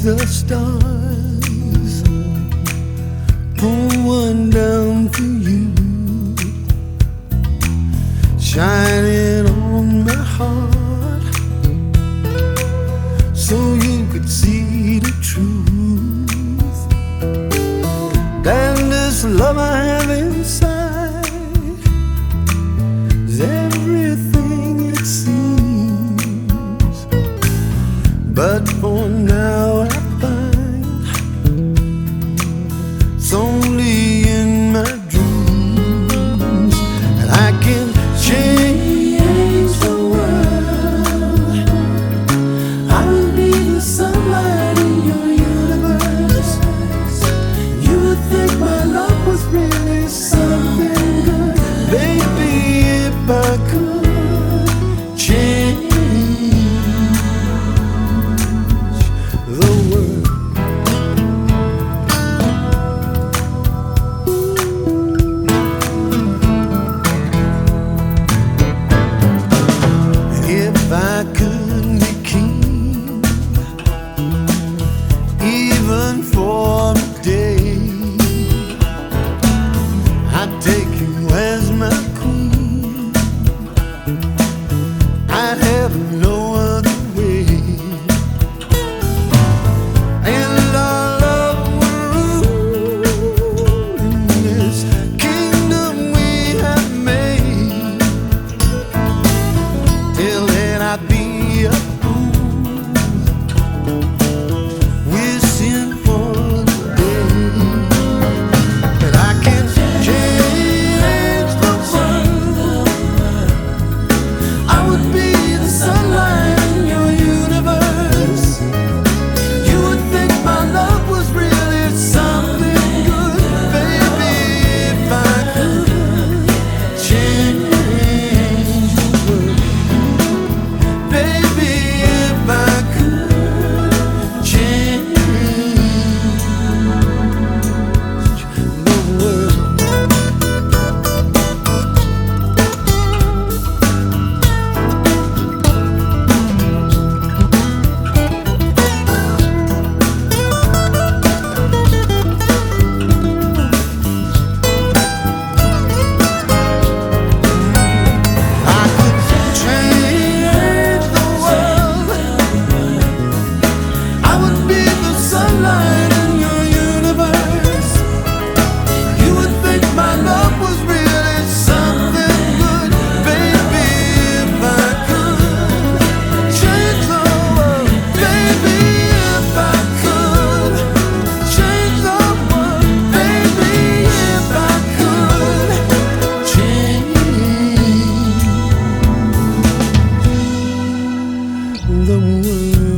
the stars, pull one down for you, shining on my heart. Where's my the world.